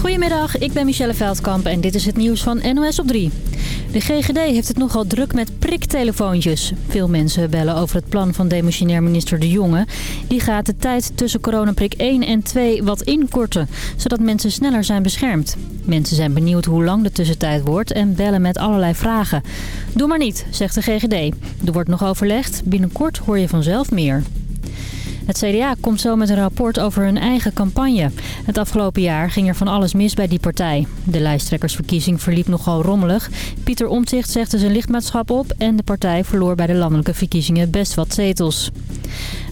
Goedemiddag, ik ben Michelle Veldkamp en dit is het nieuws van NOS op 3. De GGD heeft het nogal druk met priktelefoontjes. Veel mensen bellen over het plan van demissionair minister De Jonge. Die gaat de tijd tussen coronaprik 1 en 2 wat inkorten, zodat mensen sneller zijn beschermd. Mensen zijn benieuwd hoe lang de tussentijd wordt en bellen met allerlei vragen. Doe maar niet, zegt de GGD. Er wordt nog overlegd, binnenkort hoor je vanzelf meer. Het CDA komt zo met een rapport over hun eigen campagne. Het afgelopen jaar ging er van alles mis bij die partij. De lijsttrekkersverkiezing verliep nogal rommelig. Pieter Omtzigt zegde zijn lidmaatschap op en de partij verloor bij de landelijke verkiezingen best wat zetels.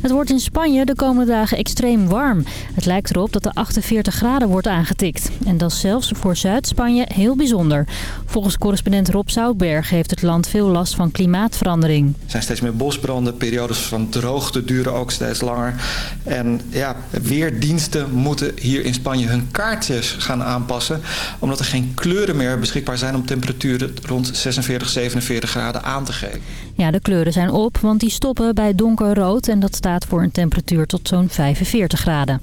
Het wordt in Spanje de komende dagen extreem warm. Het lijkt erop dat de 48 graden wordt aangetikt. En dat is zelfs voor Zuid-Spanje heel bijzonder. Volgens correspondent Rob Zoutberg heeft het land veel last van klimaatverandering. Er zijn steeds meer bosbranden, periodes van droogte duren ook steeds langer. En ja, weerdiensten moeten hier in Spanje hun kaartjes gaan aanpassen. Omdat er geen kleuren meer beschikbaar zijn om temperaturen rond 46, 47 graden aan te geven. Ja, de kleuren zijn op, want die stoppen bij donkerrood en dat staat voor een temperatuur tot zo'n 45 graden.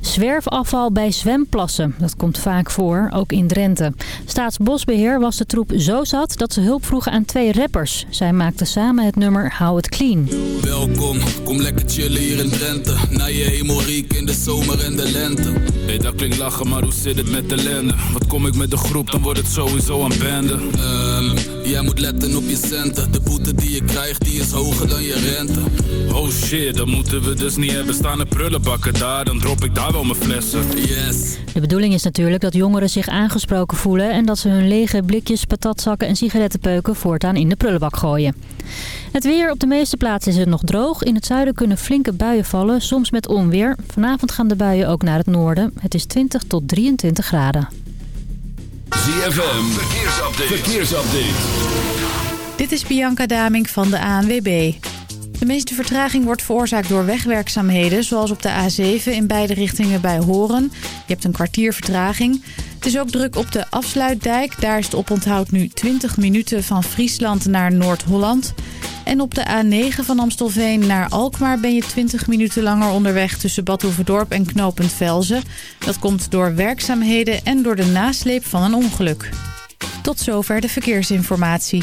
Zwerfafval bij zwemplassen. Dat komt vaak voor, ook in Drenthe. Staatsbosbeheer was de troep zo zat dat ze hulp vroegen aan twee rappers. Zij maakten samen het nummer Hou het Clean. Welkom, kom lekker chillen hier in Drenthe. Na je hemoriek in de zomer en de lente. Hey, dat klinkt lachen, maar hoe zit het met de lende? Wat kom ik met de groep, dan wordt het sowieso een bende. Ehm, jij moet letten op je centen. De boete die je krijgt, die is hoger dan je rente. Oh shit, dat moeten we dus niet hebben. Staan er prullenbakken daar, dan drop ik daar wel mijn flessen. Yes. De bedoeling is natuurlijk dat jongeren zich aangesproken voelen... en dat ze hun lege blikjes, patatzakken en sigarettenpeuken voortaan in de prullenbak gooien. Het weer op de meeste plaatsen is het nog droog. In het zuiden kunnen flinke buien vallen, soms met onweer. Vanavond gaan de buien ook naar het noorden. Het is 20 tot 23 graden. ZFM, verkeersupdate. verkeersupdate. Dit is Bianca Damink van de ANWB. De meeste vertraging wordt veroorzaakt door wegwerkzaamheden... zoals op de A7 in beide richtingen bij Horen. Je hebt een kwartier vertraging. Het is ook druk op de afsluitdijk. Daar is het oponthoud nu 20 minuten van Friesland naar Noord-Holland. En op de A9 van Amstelveen naar Alkmaar ben je 20 minuten langer onderweg... tussen Bad Hoeverdorp en Knopend Velzen. Dat komt door werkzaamheden en door de nasleep van een ongeluk. Tot zover de verkeersinformatie.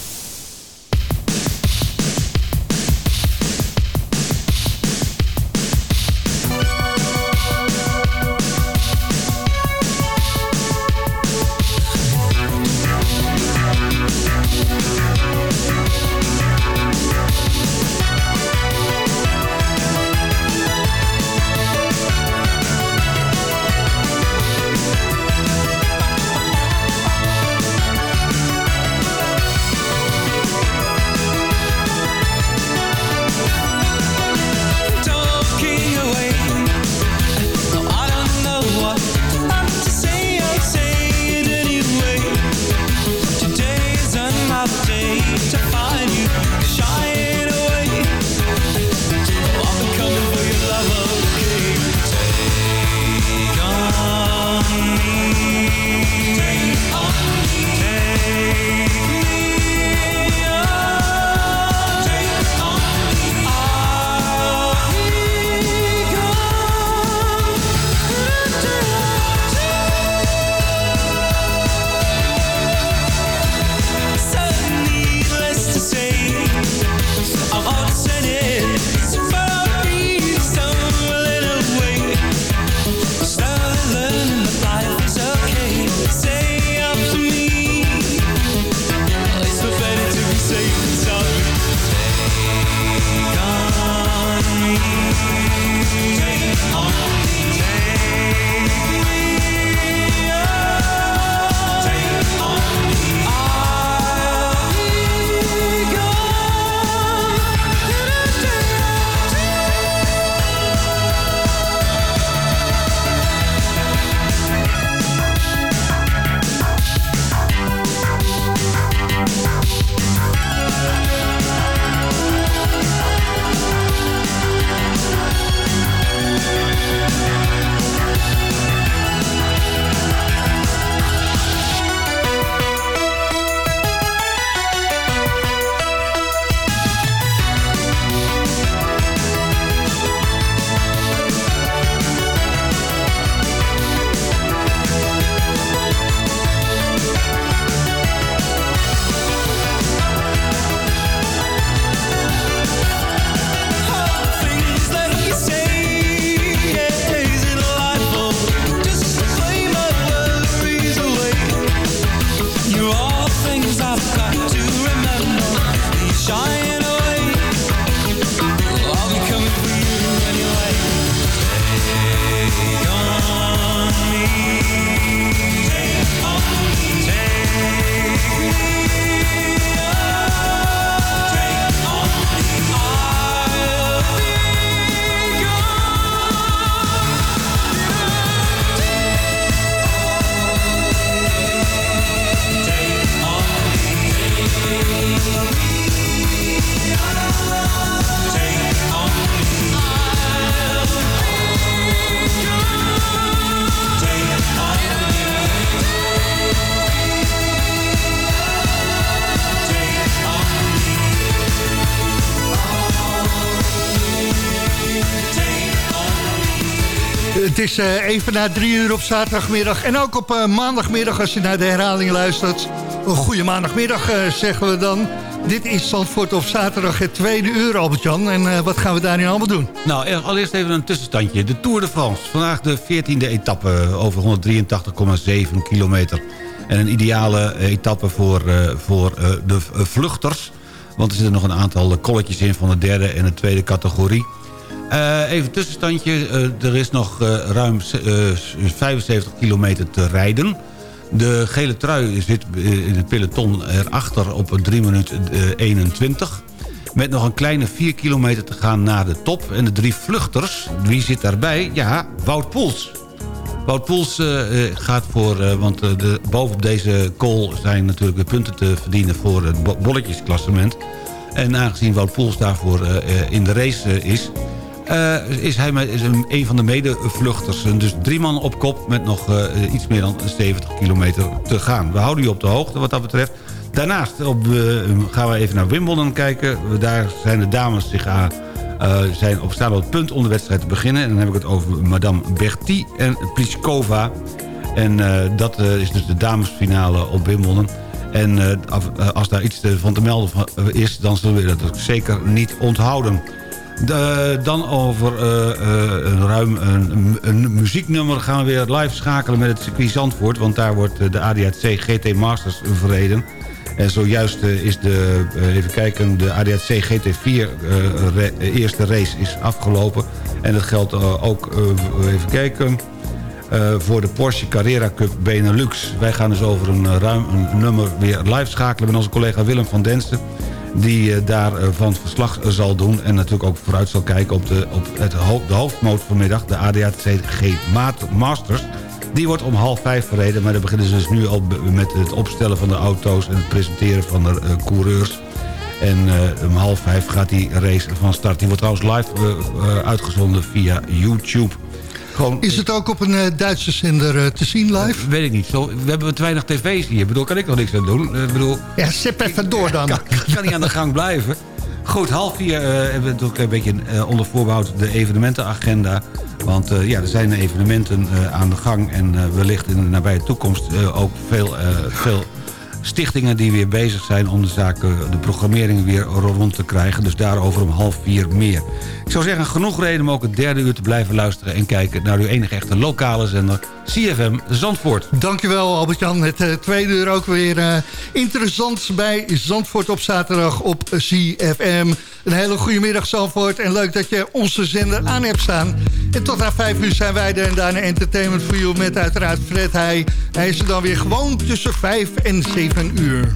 Uh, even na drie uur op zaterdagmiddag. En ook op uh, maandagmiddag als je naar de herhaling luistert. Een goede maandagmiddag uh, zeggen we dan. Dit is Zandvoort op zaterdag het tweede uur, Albert-Jan. En wat gaan we daarin allemaal doen? Nou, allereerst even een tussenstandje. De Tour de France. Vandaag de 14e etappe over 183,7 kilometer. En een ideale etappe voor, voor de vluchters. Want er zitten nog een aantal kolletjes in van de derde en de tweede categorie. Uh, even tussenstandje. Uh, er is nog uh, ruim 75 kilometer te rijden. De gele trui zit in het peloton erachter op 3 minuut 21. Met nog een kleine 4 kilometer te gaan naar de top. En de drie vluchters, wie zit daarbij? Ja, Wout Poels. Wout Poels gaat voor... want de, bovenop deze call zijn natuurlijk de punten te verdienen... voor het bolletjesklassement. En aangezien Wout Poels daarvoor in de race is is hij met, een, van de medevluchters. Dus drie man op kop met nog uh, iets meer dan 70 kilometer te gaan. We houden u op de hoogte wat dat betreft. Daarnaast op, gaan we even naar Wimbledon kijken. Daar zijn de dames zich aan... zijn op, staan op het punt om de wedstrijd te beginnen. En dan heb ik het over Madame Bertie en Pliskova. En dat is dus de damesfinale op Wimbledon. En als daar iets van te melden is, dan zullen we dat zeker niet onthouden. De, dan over uh, uh, ruim een, een, muzieknummer gaan we weer live schakelen met het circuit Zandvoort. Want daar wordt de ADAC GT Masters verreden. En zojuist is de, even kijken, de ADAC GT4 eerste race is afgelopen. En dat geldt ook, even kijken, voor de Porsche Carrera Cup Benelux. Wij gaan dus over een ruim een nummer weer live schakelen met onze collega Willem van Densten die uh, daarvan verslag zal doen. En natuurlijk ook vooruit zal kijken op de, op het, de hoofdmoot vanmiddag, de ADAC-G Masters. Die wordt om half vijf verreden, maar dan beginnen ze dus nu al met het opstellen van de auto's... en het presenteren van de coureurs. En om half vijf gaat die race van start. Die wordt trouwens live uitgezonden via YouTube. Is het ook op een uh, Duitse zender uh, te zien live? weet ik niet. Zo, we hebben te weinig tv's hier. Ik bedoel, kan ik nog niks aan doen? Bedoel, ja, zip even door dan. Kan, kan niet aan de gang blijven. Goed, half vier hebben we natuurlijk een beetje onder voorbehoud de evenementenagenda. Want ja, er zijn evenementen aan de gang en wellicht in de nabije toekomst ook veel, veel stichtingen die weer bezig zijn om de zaken, de programmering weer rond te krijgen. Dus daarover om half vier meer. Ik zou zeggen, genoeg reden om ook het derde uur te blijven luisteren... en kijken naar uw enige echte lokale zender CFM Zandvoort. Dankjewel Albert-Jan. Het uh, tweede uur ook weer uh, interessant bij Zandvoort op zaterdag op CFM. Een hele goede middag Zandvoort en leuk dat je onze zender aan hebt staan. En tot aan vijf uur zijn wij er en daarna Entertainment for You met uiteraard Fred Heij. Hij is er dan weer gewoon tussen vijf en zeven uur.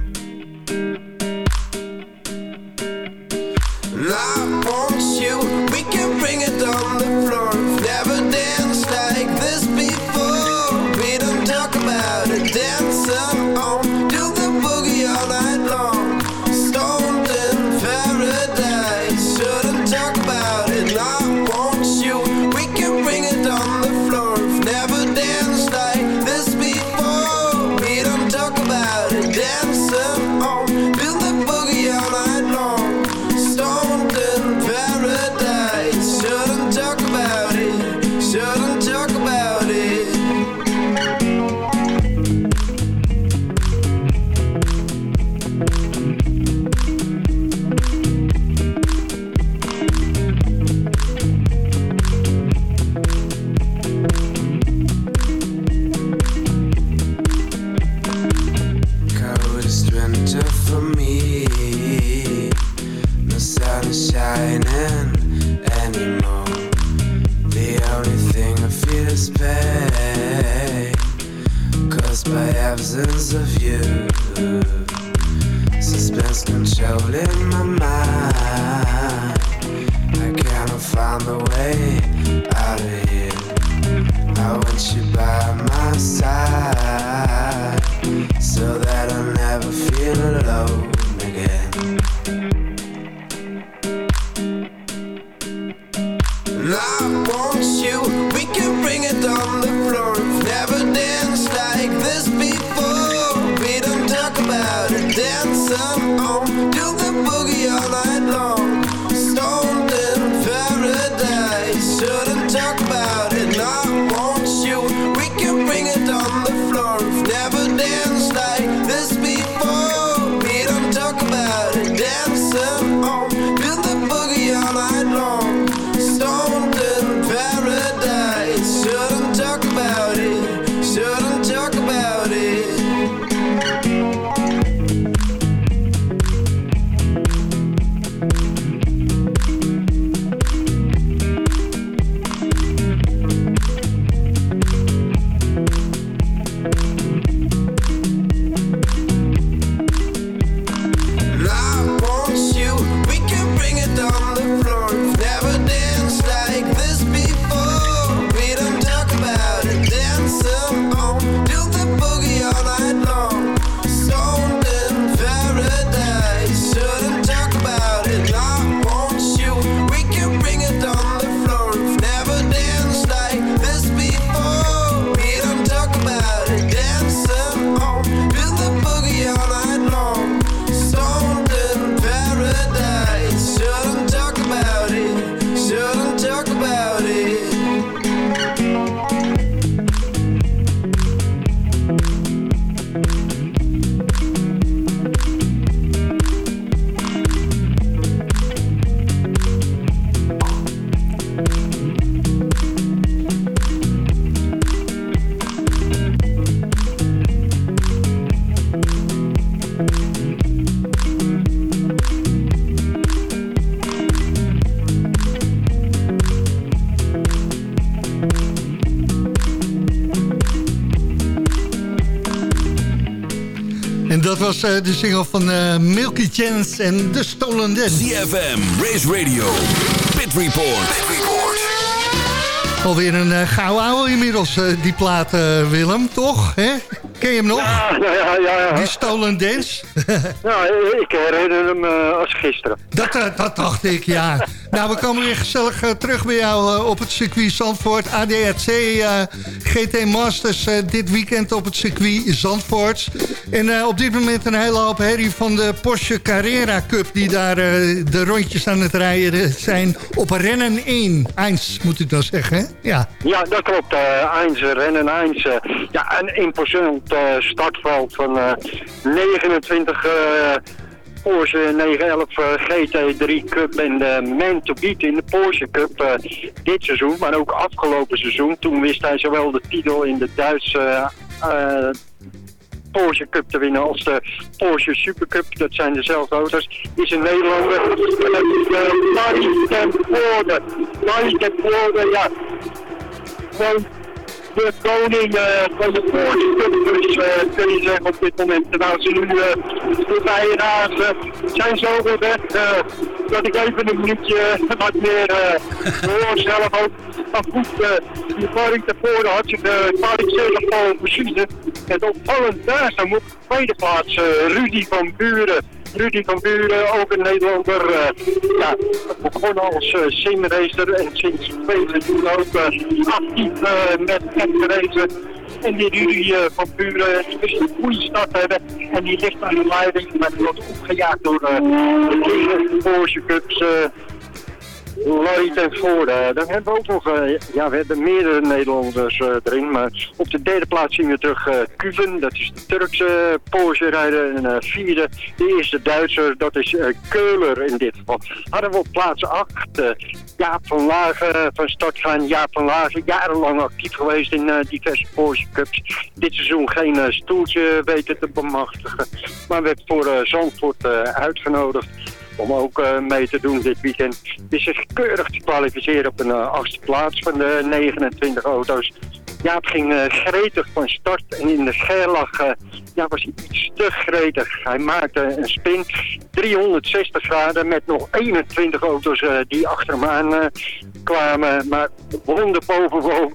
live was eh, de single van eh, Milky Chance en The Stolen Dance. ZFM, Race Radio, Pit Report. Pit Report. Alweer een uh, gouden ouwe inmiddels, die plaat, Willem, toch? Hè? Ken je hem nog? Ja, ja, ja. ja. Die Stolen Dance? Ja, ik herinner hem eh, als gisteren. Dat, dat dacht ik, ja. nou, we komen weer gezellig terug bij jou op het circuit Zandvoort. ADAC GT Masters dit weekend op het circuit Zandvoort. En eh, op dit moment een hele hoop herrie van de Porsche Carrera Cup... die daar eh, de rondjes aan het rijden zijn op rennen 1. Eins, moet ik dan zeggen, hè? Ja. Ja, dat klopt. eh Eins, rennen Eins. eh, ja, een imposant startveld van eh, 29 eh, Porsche 911 eh, GT3 Cup en de man to beat in de Porsche Cup dit seizoen, maar ook afgelopen seizoen. Toen wist hij zowel de titel in de Duitse Porsche Cup te winnen als de Porsche Supercup. Dat zijn dezelfde auto's. Is een Nederlander. Dat is uh, Larry ten Voorde. Ja. Gewoon de koning eh, van de Cup. Dus eh, kun je zeggen op dit moment. Terwijl ze nu voorbij razen. Zijn zo weer weg eh, dat ik even een minuutje wat meer hoor zelf ook. Maar goed, die ten Voorde had zich de kwalificeerde pole position. Het opvallend daar staan op de tweede plaats eh, Rudy van Buren. Rudy van Buren, ook een Nederlander, eh, ja, begonnen als uh, simracer en sinds twee seizoenen ook eh, actief eh, met racen. En die Rudy eh, van Buren wist een goede start hebben en die ligt aan de leiding, maar die wordt opgejaagd door eh, de Porsche Cups. Eh, Larry ten Voorde. Dan hebben we ook nog, eh, ja, we hebben meerdere Nederlanders eh, erin. Maar op de derde plaats zien we terug eh Kuven. Dat is de Turkse Porsche-rijder. En eh, vierde, de eerste Duitser, dat is eh, Keuler in dit geval. Hadden we op plaats 8 eh, Jaap van Lagen van start gaan. Jaap van Lagen, jarenlang actief geweest in eh, diverse Porsche Cups. Dit seizoen geen eh, stoeltje weten te bemachtigen. Maar werd voor eh, Zandvoort eh, uitgenodigd om ook eh, mee te doen dit weekend. Is zich keurig te kwalificeren op een uh, achtste plaats van de 29 auto's. Jaap ging uh, gretig van start en in de scherlag uh, ja, was hij iets te gretig. Hij maakte een spin 360 graden met nog 21 auto's die achter hem aan kwamen. Maar wonder boven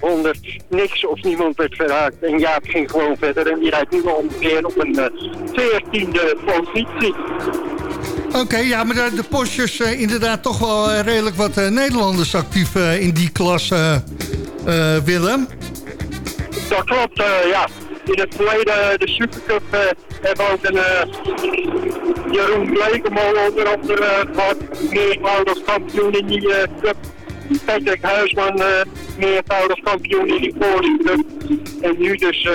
wonder, niks of niemand werd verhaakt. En Jaap ging gewoon verder en die rijdt nu al ongeveer op een veertiende positie. Oké, ja, maar de, postjes uh, inderdaad toch wel uh, redelijk wat uh, Nederlanders actief in die klas, Willem. Dat klopt, ja. In het verleden, de Supercup, hebben we ook een Jeroen Blekemolen onder andere gehad. Meervoudig kampioen in die cup. Patrick Huisman, meervoudig kampioen in die Porsche Cup. En nu dus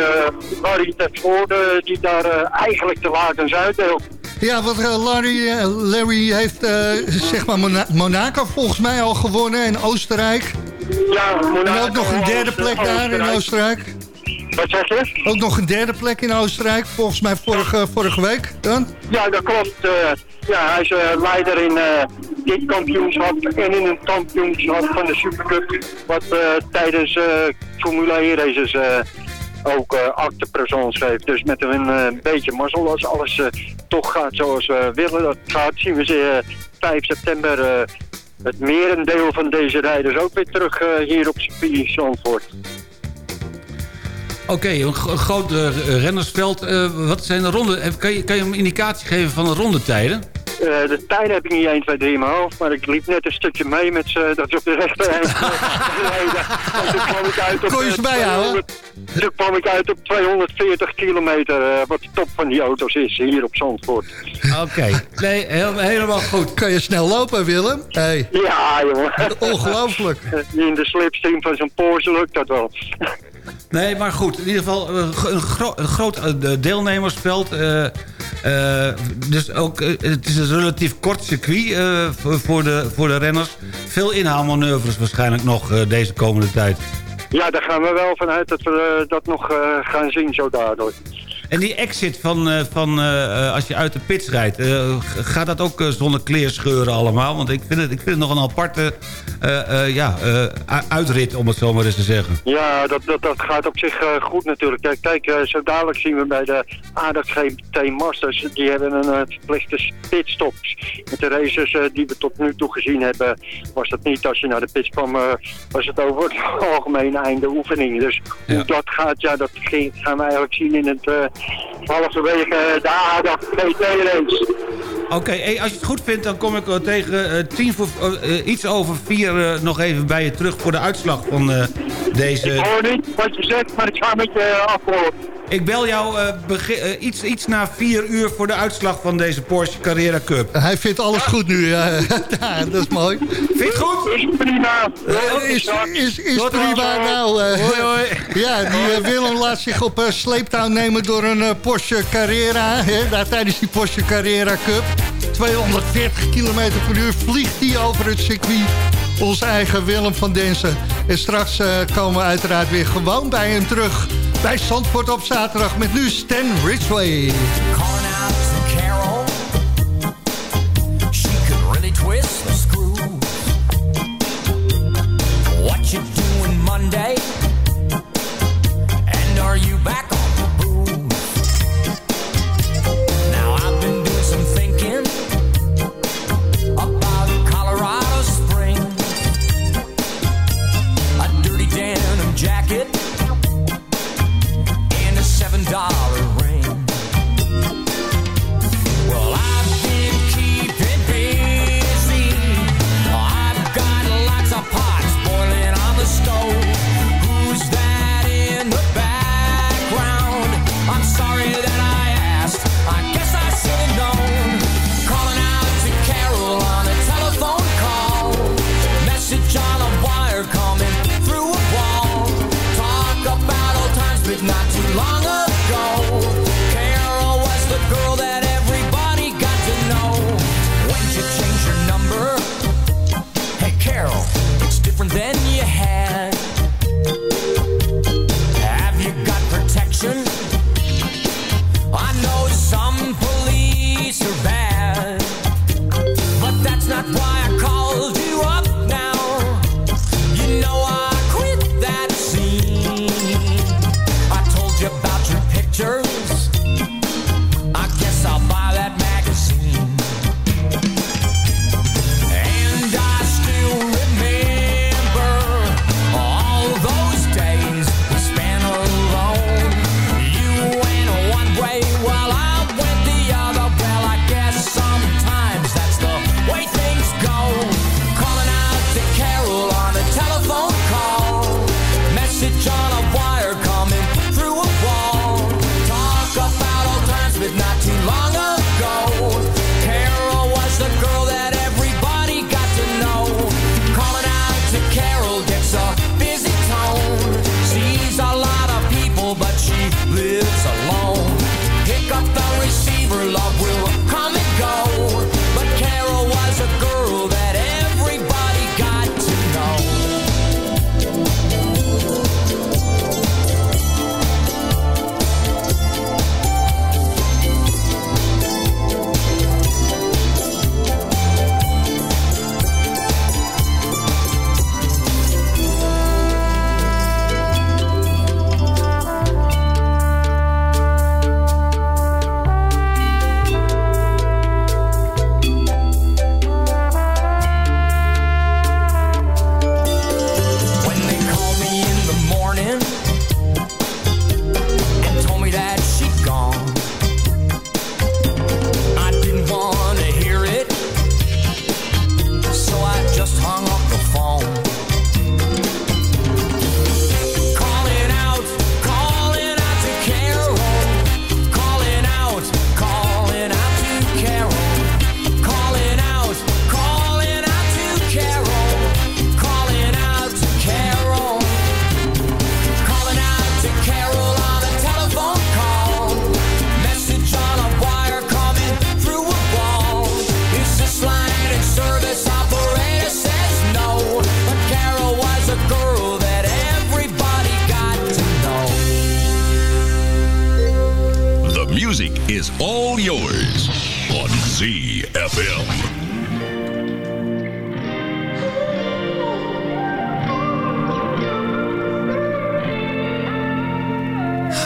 Barry Tersvoorde, die daar eigenlijk de lakens uitdeelt. Ja, wat Larry, Larry heeft zeg maar Monaco volgens mij al gewonnen en Oostenrijk. Ja, Monaco. En ook nog een derde plek daar in Oostenrijk. Wat zeg je? Ook nog een derde plek in Oostenrijk, volgens mij vorige, vorige week dan? Ja, dat klopt. Uh, ja, hij is uh, leider in uh, dit kampioenschap en in een kampioenschap van de Supercup. Wat tijdens Formule 1 races ook uh, acte heeft. Dus met een beetje mazzel als alles toch gaat zoals we willen. Dat gaat, zien we ze 5 september het merendeel van deze rijders ook weer terug hier op circuit. Oké, een groot rennersveld. wat zijn de ronden? Kan je, kan je een indicatie geven van de rondetijden? Uh, de tijden heb ik niet 1, 2, 3 in mijn hoofd, maar ik liep net een stukje mee met ze, dat ze op de rechterhand Toen kwam ik uit op, Kon je ze bijhouden? Toen kwam ik uit op 240 kilometer, uh, wat de top van die auto's is hier op Zandvoort. Oké, okay. nee, heel, helemaal goed. Kan je snel lopen, Willem? Hey. Ja, jongen. Ongelooflijk. In de slipstream van zo'n Porsche lukt dat wel. Nee, maar goed. In ieder geval een, gro een groot deelnemersveld. Uh, uh, dus ook, het is een relatief kort circuit voor, de, voor de renners. Veel inhaalmanoeuvres waarschijnlijk nog deze komende tijd. Ja, daar gaan we wel vanuit dat we dat nog gaan zien zo daardoor. En die exit van, uh, van uh, als je uit de pits rijdt... Gaat dat ook zonder kleerscheuren allemaal? Want ik vind het, ik vind het nog een aparte ja, uitrit, om het zo maar eens te zeggen. Ja, dat, dat, dat gaat op zich goed natuurlijk. Kijk, kijk zo dadelijk zien we bij de Aardig GT Masters... die hebben een verplichte pitstops. Met de races die we tot nu toe gezien hebben... was dat niet als je naar de pits kwam... was het over het algemeen einde oefening. Dus ja. hoe dat gaat, ja, dat gaan we eigenlijk zien in het halverwege de ADAC GT-race. Oké, okay, als je het goed vindt, dan kom ik tegen uh, tien voor, uh, iets over vier uh, nog even bij je terug voor de uitslag van deze... Ik hoor niet wat je zegt, maar ik ga met je afhoren. Ik bel jou iets, iets na vier uur voor de uitslag van deze Porsche Carrera Cup. Hij vindt alles goed nu, ja. ja. dat is mooi. Vind je het goed? Is prima. is is, is prima nou. hoi, hoi. Ja, die Willem laat zich op sleeptouw nemen door een Porsche Carrera. Hè, daar, tijdens die Porsche Carrera Cup. 240 km per uur vliegt hij over het circuit. Onze eigen Willem van Densen. En straks uh, komen we uiteraard weer gewoon bij hem terug. Bij Zandvoort op zaterdag met nu Stan Ridgway.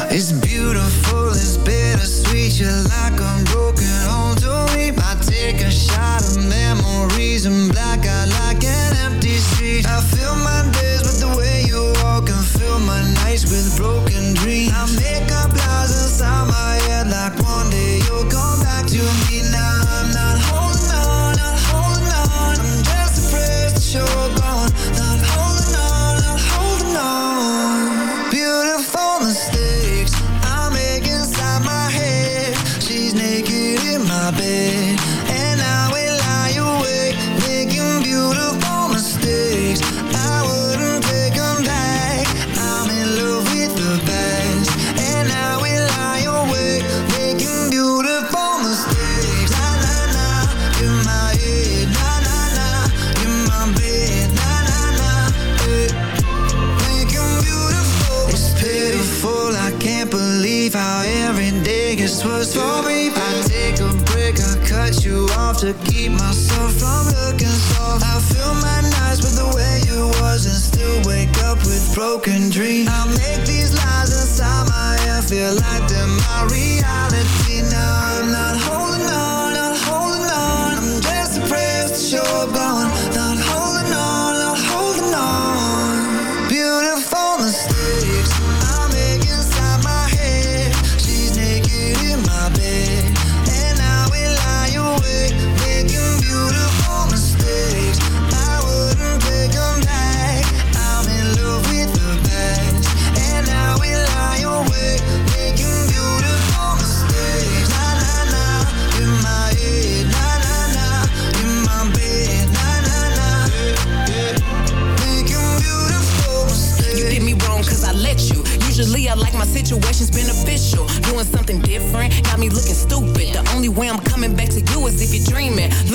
It's beautiful, it's bittersweet. You're like a broken to me. I take a shot of memories black like an empty street. I fill my days with the way you walk and fill my nights with broken dreams. I make up lies inside my head like one day you'll come back to me. Now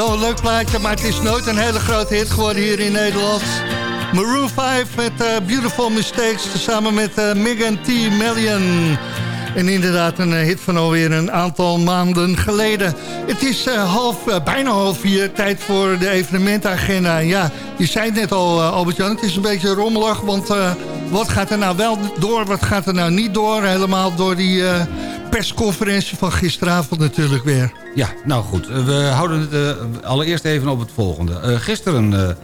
Wel een leuk plaatje, maar het is nooit een hele grote hit geworden hier in Nederland. Maroon 5 met eh, Beautiful Mistakes, samen met eh, Megan T. Million. En inderdaad een eh, hit van alweer een aantal maanden geleden. Het is half, bijna half vier, tijd voor de evenementagenda. Ja, je zei het net al, Albert-Jan, het is een beetje rommelig. Want wat gaat er nou wel door, wat gaat er nou niet door? Helemaal door die persconferentie van gisteravond natuurlijk weer. Ja, nou goed. Eh, We houden het eh, allereerst even op het volgende. Eh, gisteren eh,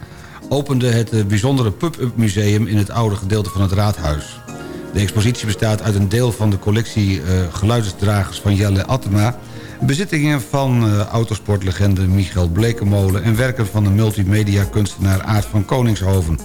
opende het bijzondere pub-up museum... in het oude gedeelte van het raadhuis. De expositie bestaat uit een deel van de collectie geluidsdragers van Jelle Attema... bezittingen van autosportlegende Michael Blekemolen... en werken van de multimedia-kunstenaar Aart van Koningshoven...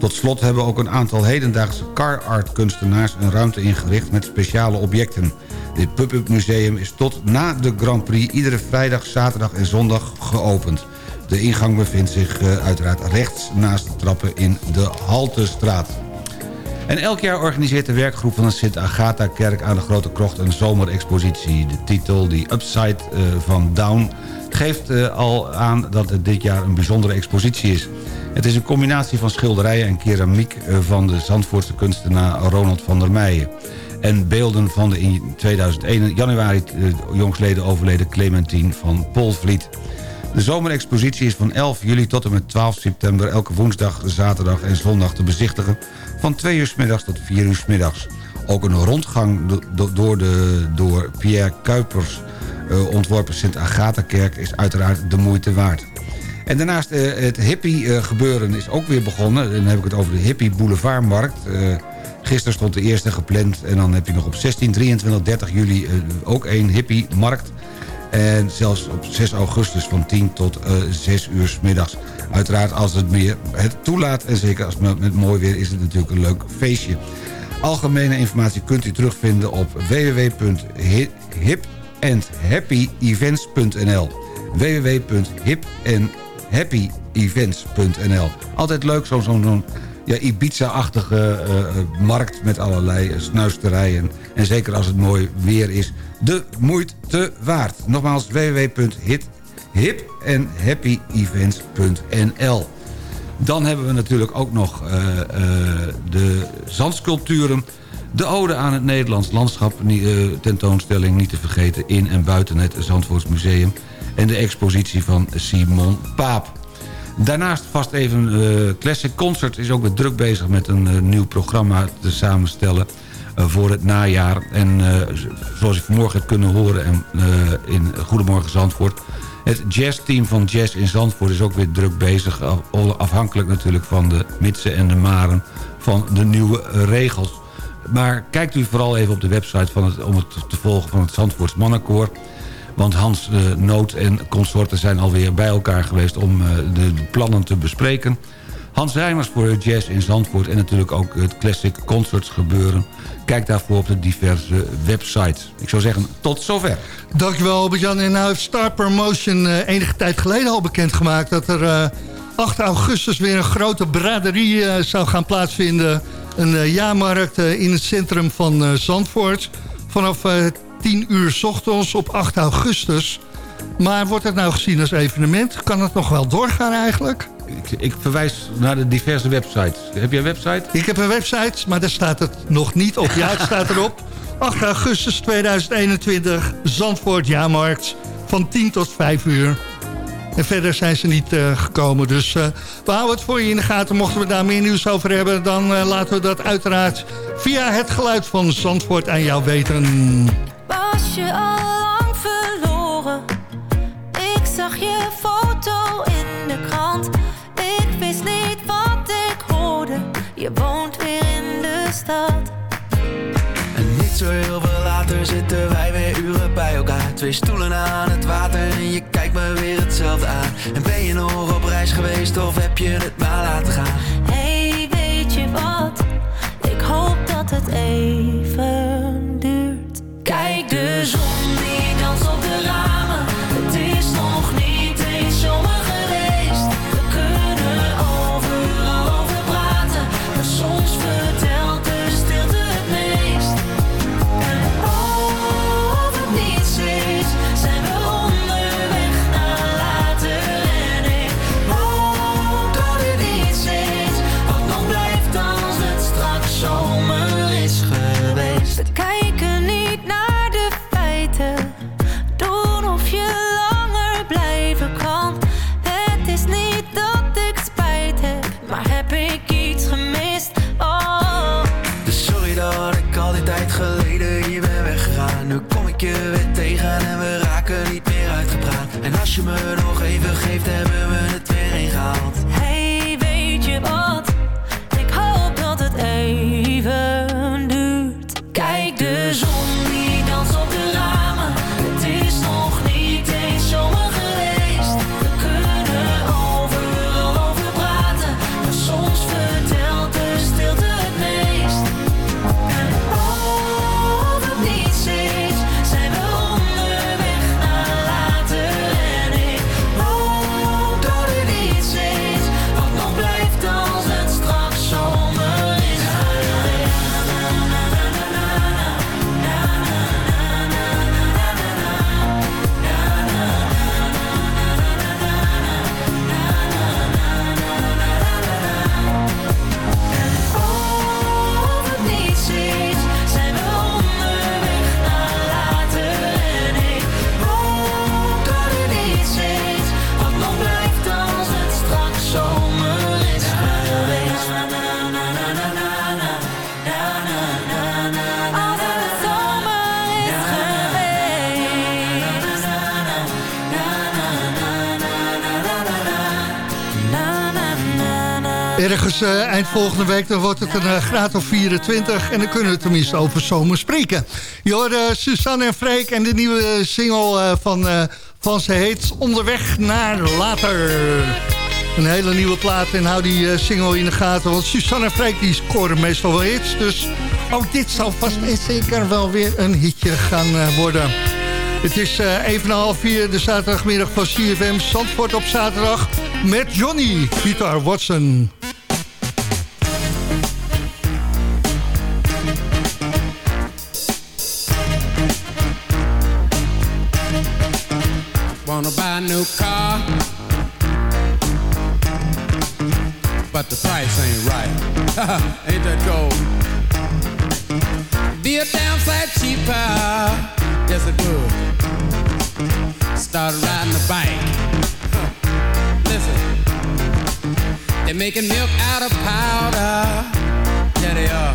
Tot slot hebben ook een aantal hedendaagse car art kunstenaars een ruimte ingericht met speciale objecten. Dit pub-up museum is tot na de Grand Prix iedere vrijdag, zaterdag en zondag geopend. De ingang bevindt zich uh, uiteraard rechts naast de trappen in de Haltestraat. En elk jaar organiseert de werkgroep van de Sint-Agatha-kerk aan de Grote Krocht een zomerexpositie. De titel, die Upside uh, van Down, geeft uh, al aan dat het dit jaar een bijzondere expositie is. Het is een combinatie van schilderijen en keramiek van de Zandvoortse kunstenaar Ronald van der Meijen. En beelden van de in 2001 januari uh, jongsleden overleden Clementine van Polvliet. De zomerexpositie is van 11 juli tot en met 12 september... elke woensdag, zaterdag en zondag te bezichtigen... van 2 uur s middags tot 4 uur s middags. Ook een rondgang door de door Pierre Kuipers uh, ontworpen Sint-Agatha-kerk... is uiteraard de moeite waard. En daarnaast het hippie uh, gebeuren is ook weer begonnen. Dan heb ik het over de hippie boulevardmarkt. Uh, gisteren stond de eerste gepland. En dan heb je nog op 16, 23, 30 juli ook één hippie markt. En zelfs op 6 augustus van 10 tot 6 uur s middags. Uiteraard als het meer het toelaat. En zeker als het met mooi weer is het natuurlijk een leuk feestje. Algemene informatie kunt u terugvinden op www.hipandhappyevents.nl www.hipandhappyevents.nl Altijd leuk, zo'n zo, zo ja, Ibiza-achtige uh, markt met allerlei snuisterijen. En zeker als het mooi weer is, de moeite waard. Nogmaals, www.hipandhappyevents.nl Dan hebben we natuurlijk ook nog de zandsculpturen... De ode aan het Nederlands landschap, tentoonstelling niet te vergeten... in en buiten het Zandvoortsmuseum en de expositie van Simon Paap. Daarnaast vast even uh, Classic Concert is ook weer druk bezig met een uh, nieuw programma te samenstellen uh, voor het najaar. En zoals je vanmorgen hebt kunnen horen en, in Goedemorgen Zandvoort... het jazzteam van Jazz in Zandvoort is ook weer druk bezig. Afhankelijk natuurlijk van de mitsen en de maren van de nieuwe regels. Maar kijkt u vooral even op de website van het, om het te volgen van het Zandvoorts Mannenkoor... Want Hans uh, Noot en consorten zijn alweer bij elkaar geweest om uh, de, plannen te bespreken. Hans Rijmers voor Jazz in Zandvoort en natuurlijk ook het Classic Concerts gebeuren. Kijk daarvoor op de diverse websites. Ik zou zeggen, tot zover. Dankjewel Albert-Jan. En nou heeft Star Promotion uh, enige tijd geleden al bekendgemaakt... dat er 8 augustus weer een grote braderie zou gaan plaatsvinden. Een jaarmarkt in het centrum van Zandvoort. Vanaf 10 uur s ochtends op 8 augustus. Maar wordt het nou gezien als evenement? Kan het nog wel doorgaan eigenlijk? Ik, ik, verwijs naar de diverse websites. Heb je een website? Ik heb een website, maar daar staat het nog niet op. Ja, het staat erop. 8 augustus 2021, Zandvoort Jaarmarkt. Van 10 tot 5 uur. En verder zijn ze niet uh, gekomen. Dus uh, we houden het voor je in de gaten. Mochten we daar meer nieuws over hebben... dan uh, laten we dat uiteraard via het geluid van Zandvoort aan jou weten. Was je al lang verloren? Ik zag je foto in de krant. Ik wist niet wat ik hoorde. Je woont weer in de stad. En niet zo heel veel later zitten wij weer uren bij elkaar. Twee stoelen aan het water en je kijkt me weer hetzelfde aan. En ben je nog op reis geweest of heb je het maar laten gaan? Hey, weet je wat? Ik hoop dat het even Eh, eind volgende week dan wordt het een eh, graad of 24. En dan kunnen we tenminste over zomer spreken. Je hoorde Suzanne en Freek en de nieuwe single eh, van, eh, van ze heet Onderweg naar Later. Een hele nieuwe plaat en hou die eh, single in de gaten. Want Suzanne en Freek die scoren meestal wel hits. Dus ook dit zal vast en zeker wel weer een hitje gaan eh, worden. Het is eh, even half vier, de zaterdagmiddag van CFM Zandvoort op zaterdag... met Johnny Guitar Watson. ain't that gold? Be a damn sight cheaper, yes it would. Start riding the bike. Listen, they're making milk out of powder. Yeah, they are.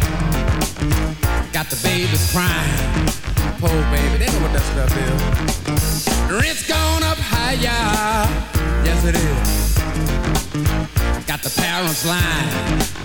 Got the babies crying. Poor baby, they know what that stuff is. Rent's gone up higher. Yes, it is. Got the parents lying.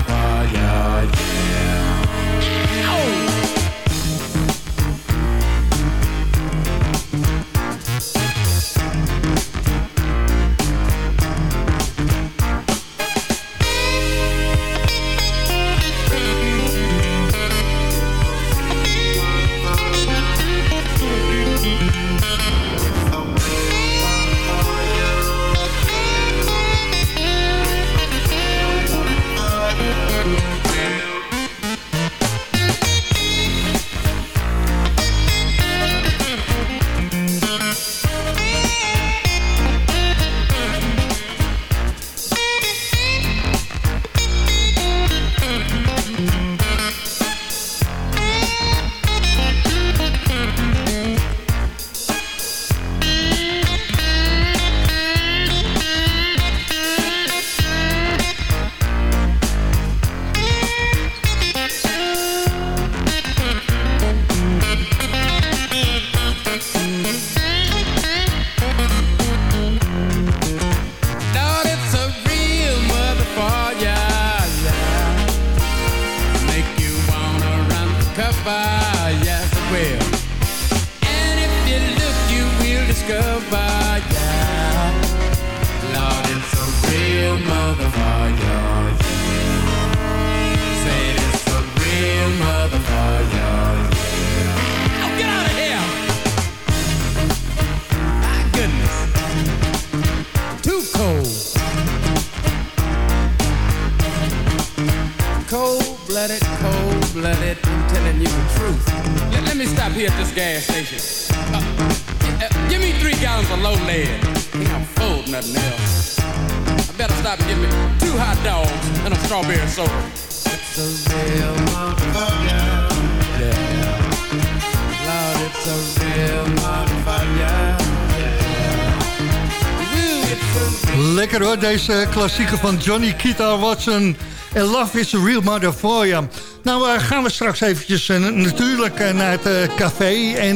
Lekker hoor, deze klassieker van Johnny Guitar Watson En Love is a Real Mother for you. Nou uh, gaan we straks eventjes uh, natuurlijk uh, naar het café. En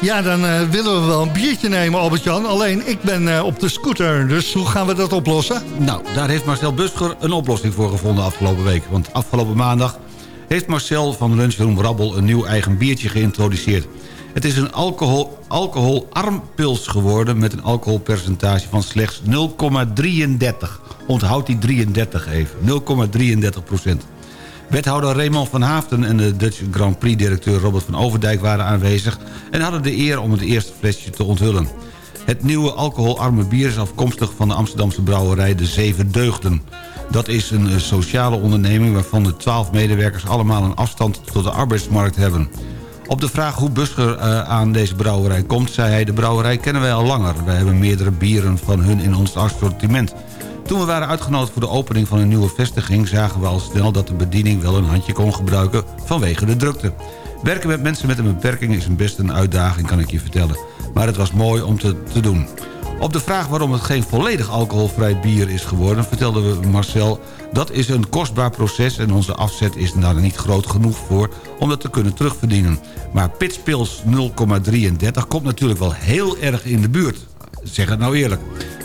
ja, dan willen we wel een biertje nemen, Albert-Jan. Alleen ik ben op de scooter, dus hoe gaan we dat oplossen? Nou, daar heeft Marcel Buscher een oplossing voor gevonden afgelopen week. Want afgelopen maandag heeft Marcel van Lunchroom Rabbel een nieuw eigen biertje geïntroduceerd. Het is een alcohol, alcoholarm pils geworden met een alcoholpercentage van slechts 0,33. Onthoud die 33 even. 0,33 procent. Wethouder Raymond van Haafden en de Dutch Grand Prix-directeur Robert van Overdijk waren aanwezig... en hadden de eer om het eerste flesje te onthullen. Het nieuwe alcoholarme bier is afkomstig van de Amsterdamse brouwerij De Zeven Deugden. Dat is een sociale onderneming waarvan de twaalf medewerkers allemaal een afstand tot de arbeidsmarkt hebben. Op de vraag hoe Buscher uh, aan deze brouwerij komt, zei hij... de brouwerij kennen wij al langer. Wij hebben meerdere bieren van hun in ons assortiment. Toen we waren uitgenodigd voor de opening van een nieuwe vestiging... zagen we al snel dat de bediening wel een handje kon gebruiken vanwege de drukte. Werken met mensen met een beperking is een best een uitdaging, kan ik je vertellen. Maar het was mooi om te, te doen. Op de vraag waarom het geen volledig alcoholvrij bier is geworden... vertelde we Marcel, dat is een kostbaar proces... en onze afzet is daar niet groot genoeg voor om dat te kunnen terugverdienen. Maar Pitspils 0,33 komt natuurlijk wel heel erg in de buurt. Zeg het nou eerlijk.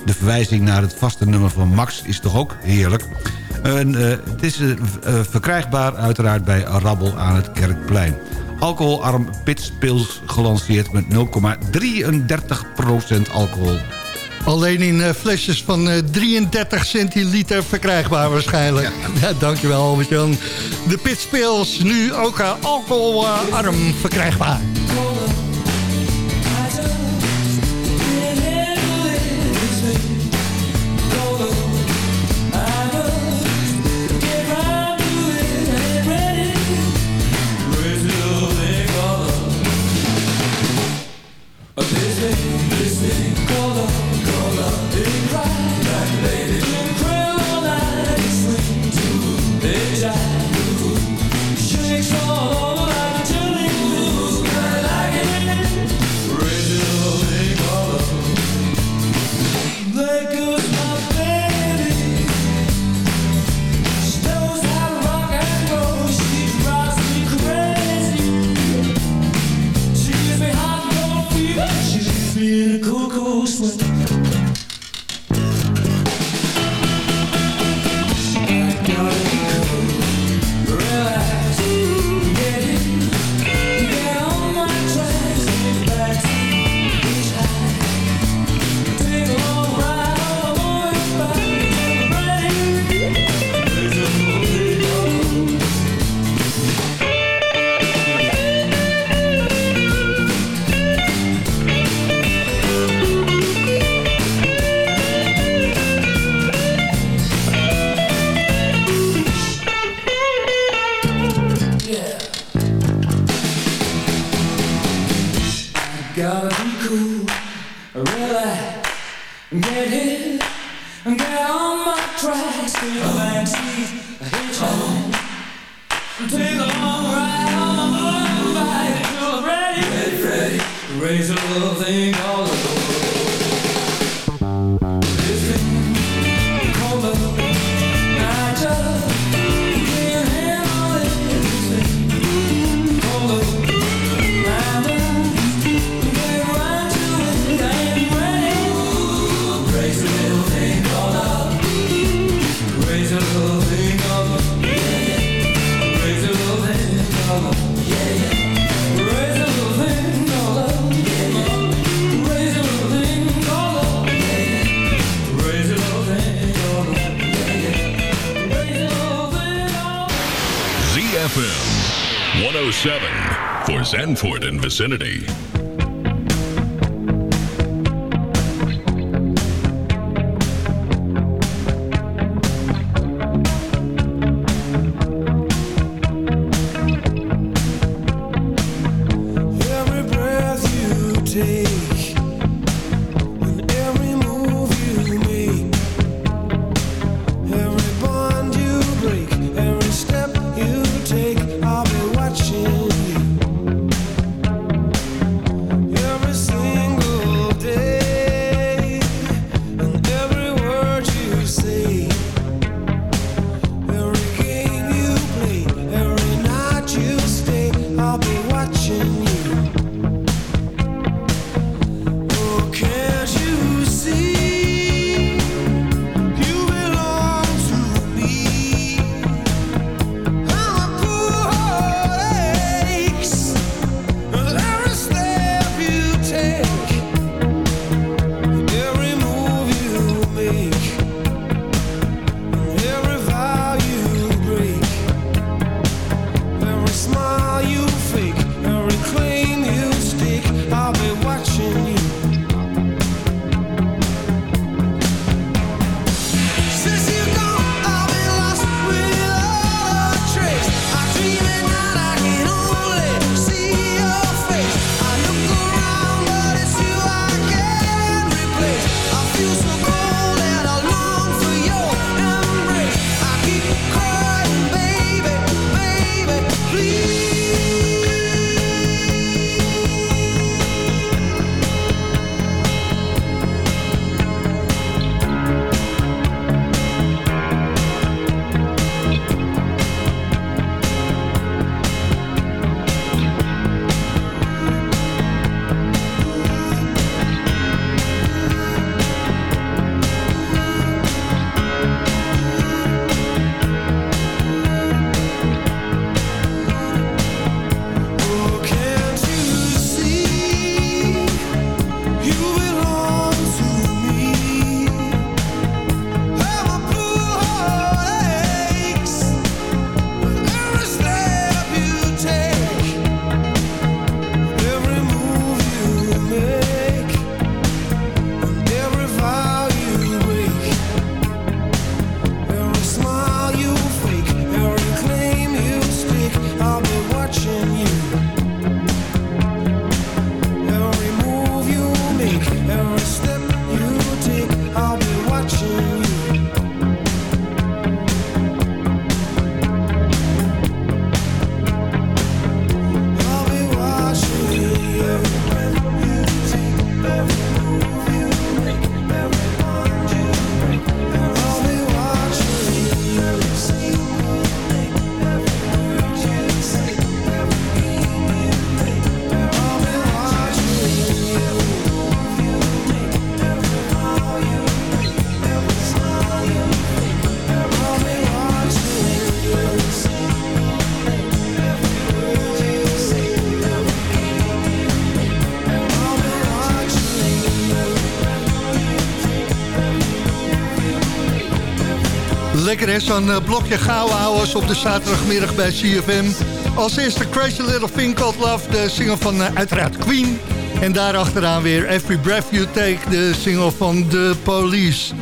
De verwijzing naar het vaste nummer van Max is toch ook heerlijk. En, uh, het is uh, verkrijgbaar uiteraard bij Rabbel aan het Kerkplein. Alcoholarm pitspils gelanceerd met 0,33% alcohol. Alleen in uh, flesjes van uh, 33 centiliter verkrijgbaar waarschijnlijk. Ja, ja dankjewel Albert-Jan. De pitspils nu ook uh, alcoholarm verkrijgbaar. raise a little thing called vicinity. Hè, zo'n eh, blokje gouden op de zaterdagmiddag bij CFM. Als eerste Crazy Little Thing Called Love, de single van uh, uiteraard Queen. En daarachteraan weer Every Breath You Take, de single van The Police.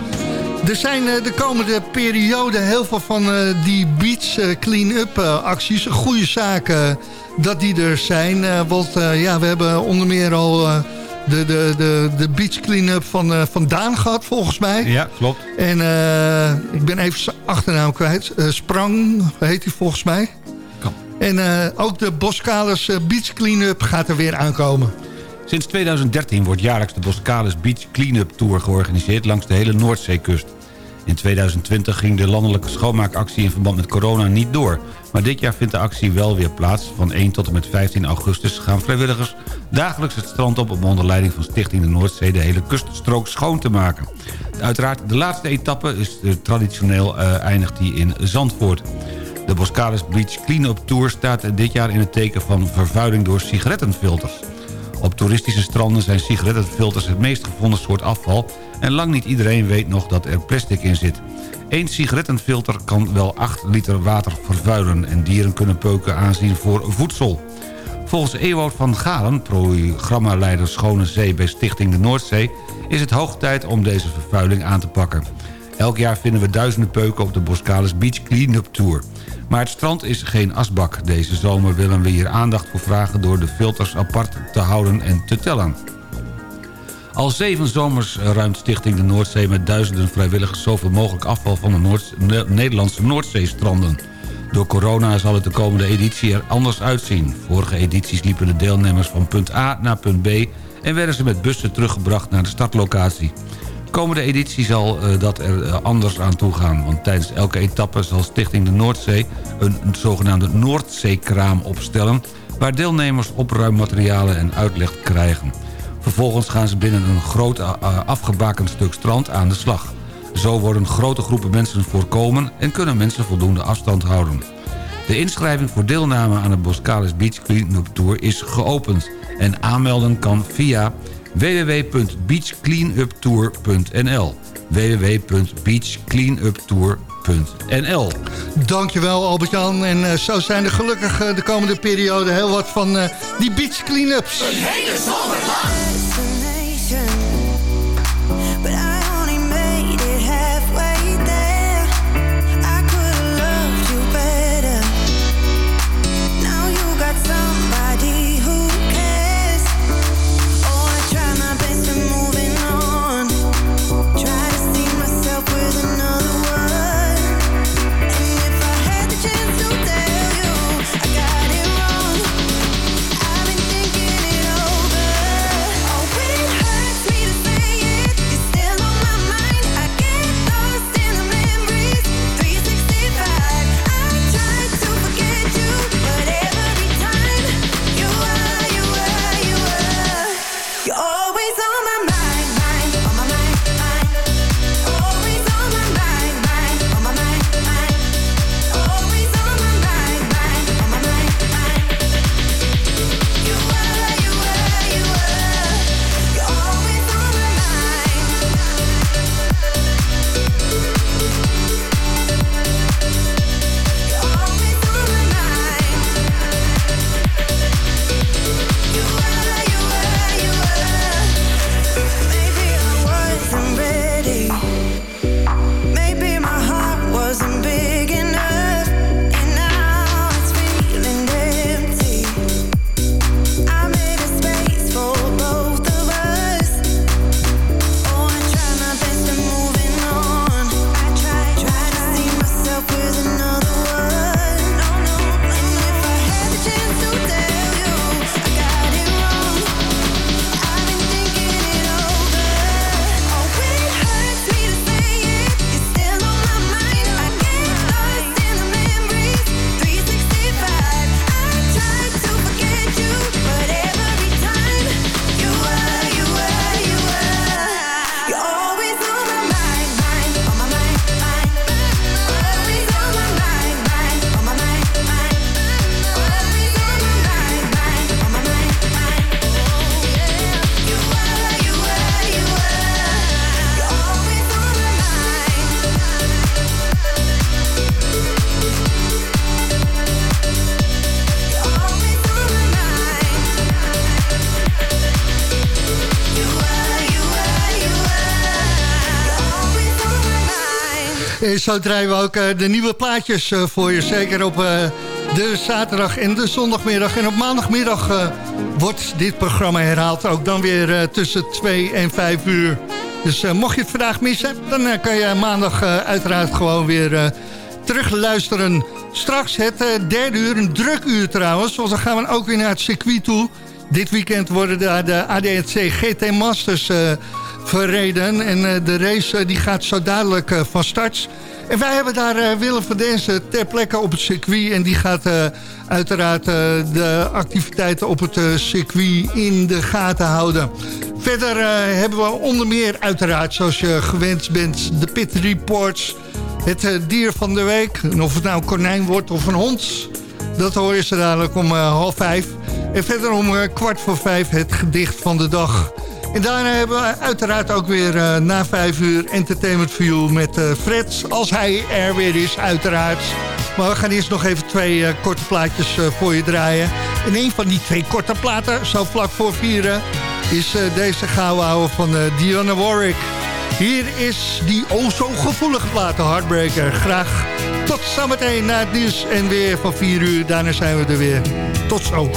Er zijn uh, de komende periode heel veel van die beach clean-up acties. Goede zaken dat die er zijn. want ja, we hebben onder meer al de, de, de, de beach clean-up van, uh, van Daan gehad, volgens mij. Ja, klopt. En uh, ik ben even zijn achternaam kwijt. Uh, Sprang heet hij volgens mij. Kom. En ook de Boskalis Beach Clean-up gaat er weer aankomen. Sinds 2013 wordt jaarlijks de Boskalis Beach Clean-up Tour georganiseerd... langs de hele Noordzeekust. In 2020 ging de landelijke schoonmaakactie in verband met corona niet door... Maar dit jaar vindt de actie wel weer plaats. Van 1 tot en met 15 augustus gaan vrijwilligers dagelijks het strand op... om onder leiding van Stichting de Noordzee de hele kuststrook schoon te maken. Uiteraard, de laatste etappe is uh, traditioneel uh, eindigt die in Zandvoort. De Boscalis Beach Clean-up Tour staat dit jaar in het teken van vervuiling door sigarettenfilters. Op toeristische stranden zijn sigarettenfilters het meest gevonden soort afval... en lang niet iedereen weet nog dat er plastic in zit. Eén sigarettenfilter kan wel 8 liter water vervuilen... en dieren kunnen peuken aanzien voor voedsel. Volgens Ewout van Galen, programmaleider Schone Zee... bij Stichting de Noordzee... is het hoog tijd om deze vervuiling aan te pakken. Elk jaar vinden we duizenden peuken op de Boskalis Beach Cleanup Tour. Maar het strand is geen asbak. Deze zomer willen we hier aandacht voor vragen... door de filters apart te houden en te tellen. Al zeven zomers ruimt Stichting de Noordzee met duizenden vrijwilligers... zoveel mogelijk afval van de Nederlandse Noordzeestranden. Door corona zal het de komende editie er anders uitzien. Vorige edities liepen de deelnemers van punt A naar punt B... en werden ze met bussen teruggebracht naar de startlocatie. De komende editie zal uh, dat er uh, anders aan toe gaan... want tijdens elke etappe zal Stichting de Noordzee... een, zogenaamde Noordzeekraam opstellen... waar deelnemers opruimmaterialen en uitleg krijgen... Vervolgens gaan ze binnen een groot uh, afgebakend stuk strand aan de slag. Zo worden grote groepen mensen voorkomen en kunnen mensen voldoende afstand houden. De inschrijving voor deelname aan de Boscalis Beach Cleanup Tour is geopend. En aanmelden kan via www.beachcleanuptour.nl www.beachcleanuptour.nl Dankjewel Albert-Jan. En uh, zo zijn er gelukkig uh, de komende periode heel wat van uh, die beach cleanups. Een hele zomer lang. En zo draaien we ook eh, de nieuwe plaatjes eh, voor je. Zeker op eh, de zaterdag en de zondagmiddag. En op maandagmiddag eh, wordt dit programma herhaald. Ook dan weer eh, tussen 2 en 5 uur. Dus eh, mocht je het vandaag missen, dan eh, kan je maandag eh, uiteraard gewoon weer eh, terugluisteren. Straks het eh, derde uur, een druk uur trouwens. Want dan gaan we ook weer naar het circuit toe. Dit weekend worden daar de ADAC GT Masters eh, verreden. En eh, de race eh, die gaat zo dadelijk eh, van start. En wij hebben daar Willem van Densen ter plekke op het circuit. En die gaat uiteraard de activiteiten op het circuit in de gaten houden. Verder hebben we onder meer uiteraard, zoals je gewend bent, de pit reports. Het dier van de week. Of het nou een konijn wordt of een hond. Dat hoor je ze dadelijk om half vijf. En verder om kwart voor vijf het gedicht van de dag. En daarna hebben we uiteraard ook weer eh, na vijf uur Entertainment View met eh, Fred. Als hij er weer is, uiteraard. Maar we gaan eerst nog even twee eh, korte plaatjes voor je draaien. En een van die twee korte platen, zo vlak voor vieren... is deze gouden ouwe van Dionne Warwick. Hier is die o zo gevoelige plaat, de Heartbreaker. Graag tot zometeen na het en weer van 4 uur. Daarna zijn we er weer. Tot zo.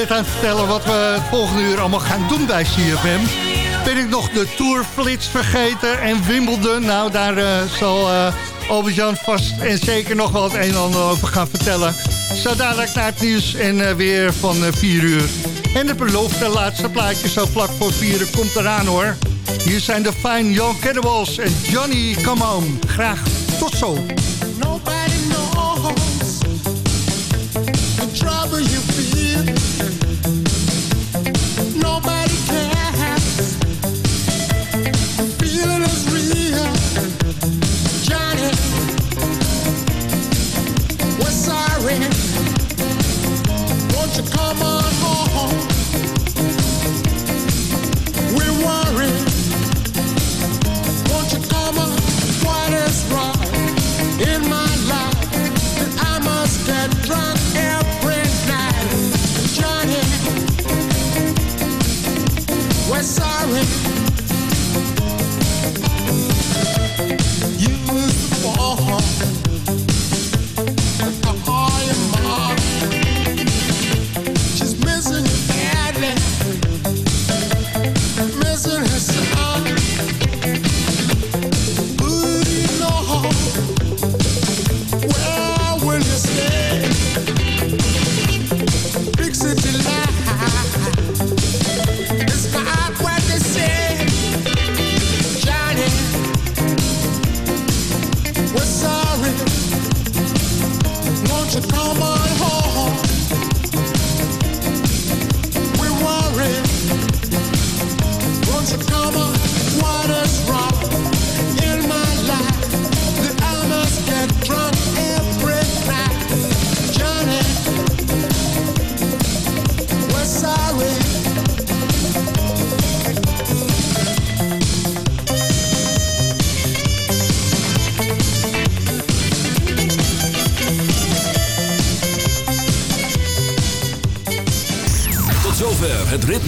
Net aan vertellen wat we het volgende uur allemaal gaan doen bij CFM. ben ik nog de Tourflits vergeten en Wimbledon. Nou, daar uh, zal uh, Albert-Jan vast en zeker nog wel het een en ander over gaan vertellen. Zo dadelijk naar het nieuws en uh, weer van 4 uur. En de beloofde laatste plaatje zo vlak voor 4 komt eraan hoor. Hier zijn de Fine Young Cannibals en Johnny Come On. Graag tot zo.